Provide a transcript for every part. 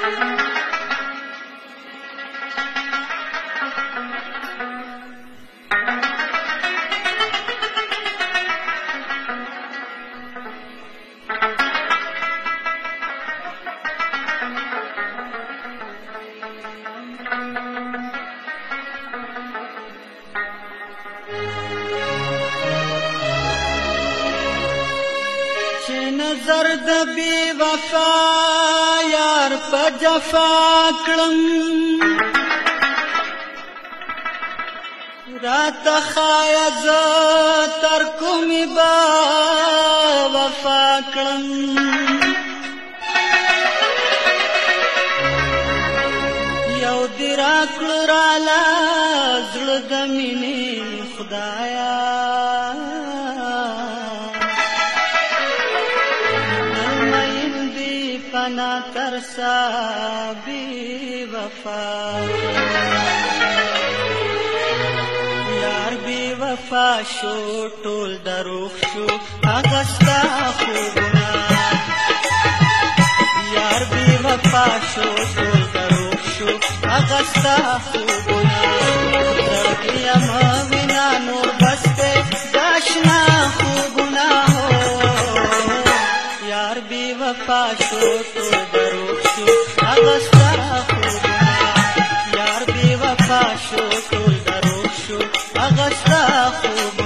¡Gracias! نظر د بی وفا یار په جفا کړم رات خایا ز تر کوم با وفا کړم یو دی را کړ را لا زړه د مینې مانا ترسا بی وفا یار بی وفا شو ټول دروغ شو اغستا خوبنا یار بی وفا شو ټول دروغ شو اغستا خوبنا درګیا ما أخاف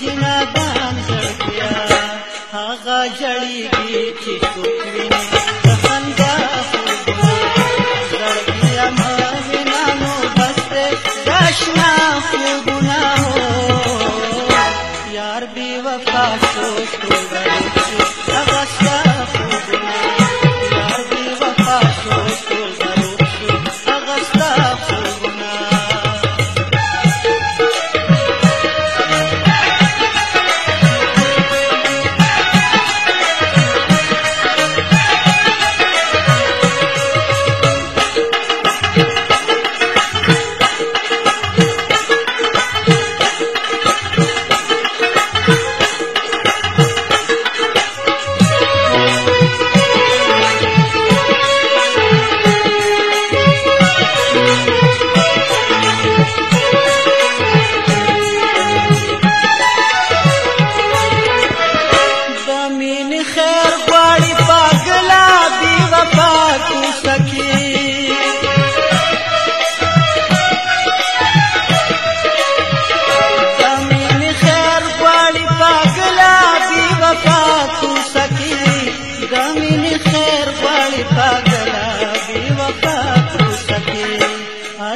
جنابان زړګیا هغه جړیږي چې څوک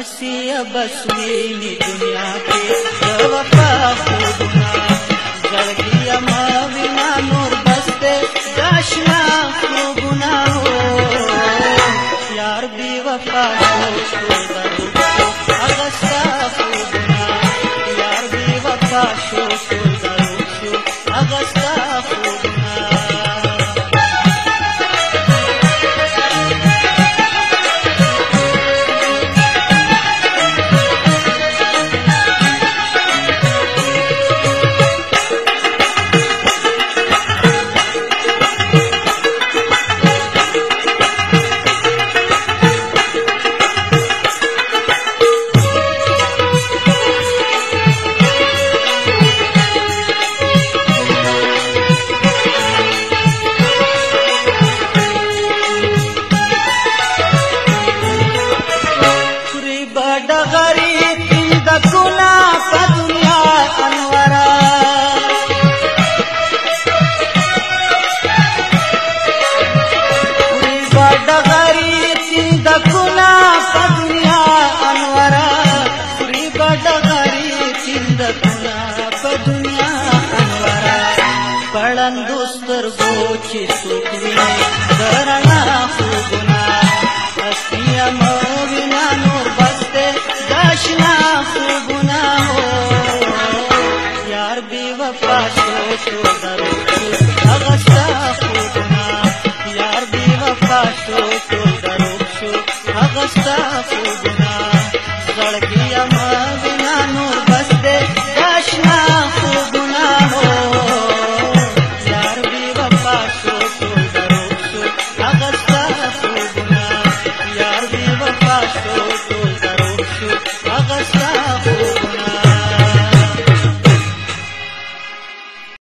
हंसी बस मेरी दुनिया पे जवफा खुदना जड़गिया माँ बिना नूर बसते दाशना गुना हो यार भी वफा अगस्ता खुदना यार भी वफा शो शो अगस्ता खुदना kids sleeping.